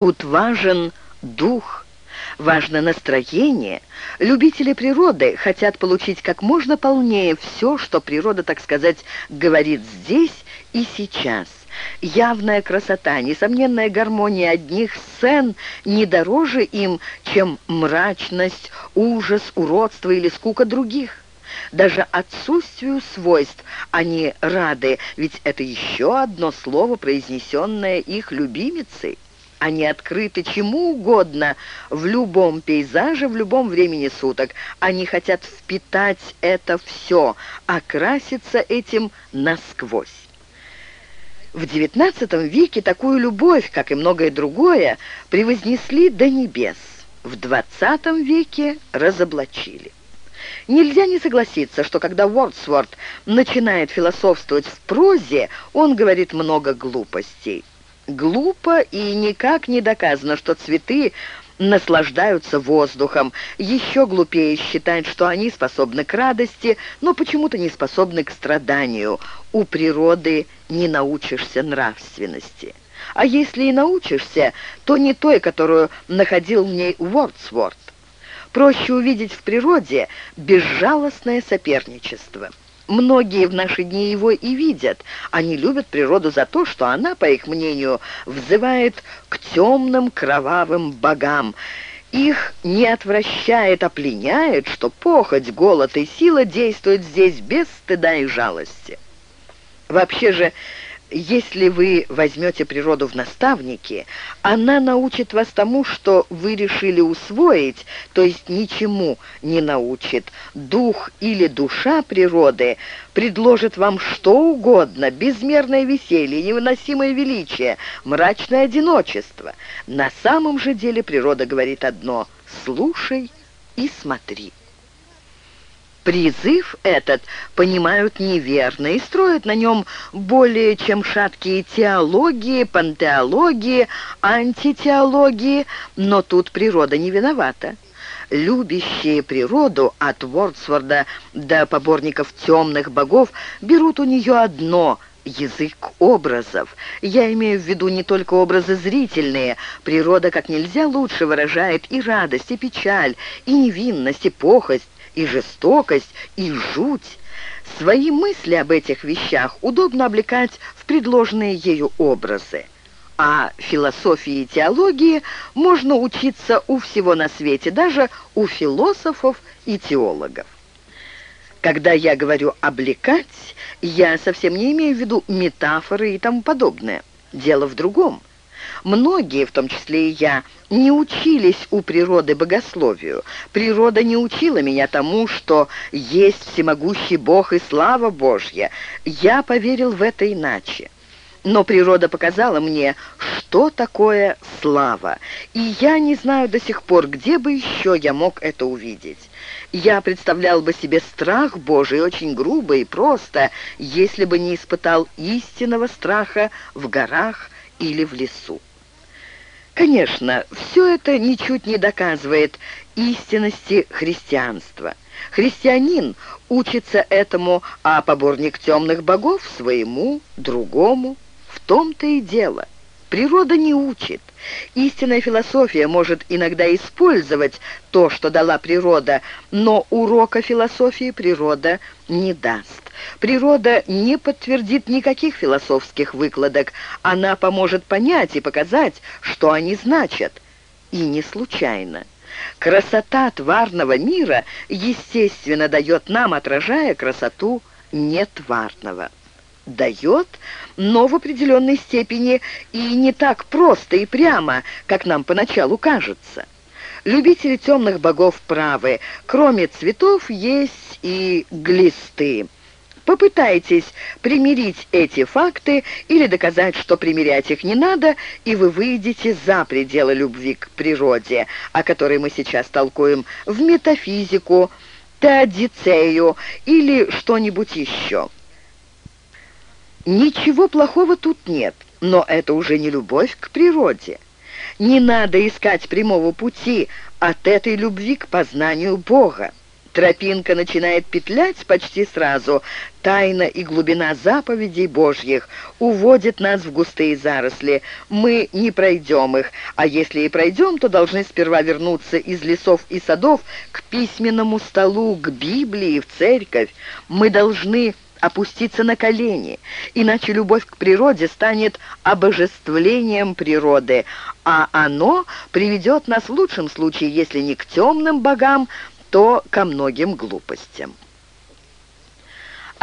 Тут важен дух, важно настроение. Любители природы хотят получить как можно полнее все, что природа, так сказать, говорит здесь и сейчас. Явная красота, несомненная гармония одних сцен не дороже им, чем мрачность, ужас, уродство или скука других. Даже отсутствию свойств они рады, ведь это еще одно слово, произнесенное их любимицей. Они открыты чему угодно в любом пейзаже, в любом времени суток. Они хотят впитать это все, окраситься этим насквозь. В XIX веке такую любовь, как и многое другое, превознесли до небес. В XX веке разоблачили. Нельзя не согласиться, что когда Уордсворт начинает философствовать в прозе, он говорит много глупостей. Глупо и никак не доказано, что цветы наслаждаются воздухом. Еще глупее считать, что они способны к радости, но почему-то не способны к страданию. У природы не научишься нравственности. А если и научишься, то не той, которую находил в ней Уордсворт. Проще увидеть в природе безжалостное соперничество. Многие в наши дни его и видят. Они любят природу за то, что она, по их мнению, взывает к темным кровавым богам. Их не отвращает, а пленяет, что похоть, голод и сила действуют здесь без стыда и жалости. Вообще же, если вы возьмете природу в наставники, она научит вас тому, что вы решили усвоить, то есть ничему не научит. Дух или душа природы предложит вам что угодно, безмерное веселье, невыносимое величие, мрачное одиночество. На самом же деле природа говорит одно «слушай и смотри». Призыв этот понимают неверно и строят на нем более чем шаткие теологии, пантеологии, антитеологии, но тут природа не виновата. Любящие природу от Вордсворда до поборников темных богов берут у нее одно – язык образов. Я имею в виду не только образы зрительные. Природа как нельзя лучше выражает и радость, и печаль, и невинность, и похоть, и жестокость, и жуть. Свои мысли об этих вещах удобно облекать в предложенные ею образы. А философии и теологии можно учиться у всего на свете, даже у философов и теологов. Когда я говорю «облекать», я совсем не имею в виду метафоры и тому подобное. Дело в другом. Многие, в том числе и я, не учились у природы богословию. Природа не учила меня тому, что есть всемогущий Бог и слава Божья. Я поверил в это иначе. Но природа показала мне, что такое слава, и я не знаю до сих пор, где бы еще я мог это увидеть. Я представлял бы себе страх Божий очень грубо и просто, если бы не испытал истинного страха в горах или в лесу. Конечно, все это ничуть не доказывает истинности христианства. Христианин учится этому, а поборник темных богов своему, другому. В том-то и дело. Природа не учит. Истинная философия может иногда использовать то, что дала природа, но урока философии природа не даст. Природа не подтвердит никаких философских выкладок. Она поможет понять и показать, что они значат. И не случайно. Красота тварного мира, естественно, дает нам, отражая красоту нетварного. Дает, но в определенной степени и не так просто и прямо, как нам поначалу кажется. Любители темных богов правы. Кроме цветов есть и глисты. Попытайтесь примирить эти факты или доказать, что примирять их не надо, и вы выйдете за пределы любви к природе, о которой мы сейчас толкуем, в метафизику, теодицею или что-нибудь еще. Ничего плохого тут нет, но это уже не любовь к природе. Не надо искать прямого пути от этой любви к познанию Бога. Тропинка начинает петлять почти сразу. тайна и глубина заповедей Божьих уводит нас в густые заросли. Мы не пройдем их, а если и пройдем, то должны сперва вернуться из лесов и садов к письменному столу, к Библии, в церковь. Мы должны опуститься на колени, иначе любовь к природе станет обожествлением природы, а оно приведет нас в лучшем случае, если не к темным богам, то ко многим глупостям.